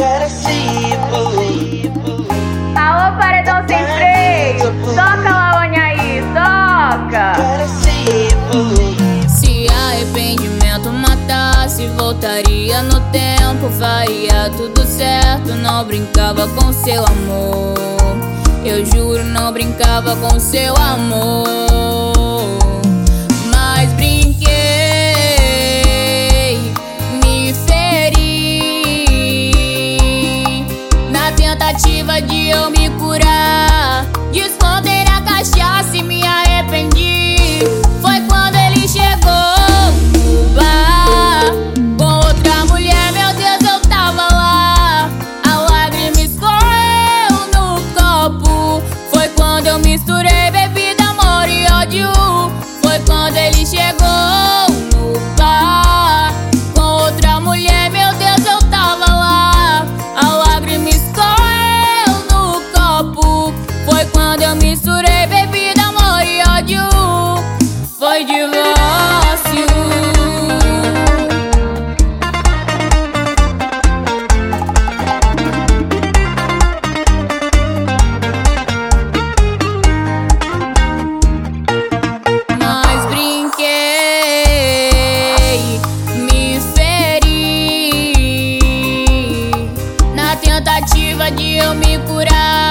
Alô, tá, paredão sem freio, toca onha aí, toca. Se arrependimento matasse, voltaria no tempo, faria tudo certo. Não brincava com seu amor, eu juro, não brincava com seu amor. me curar.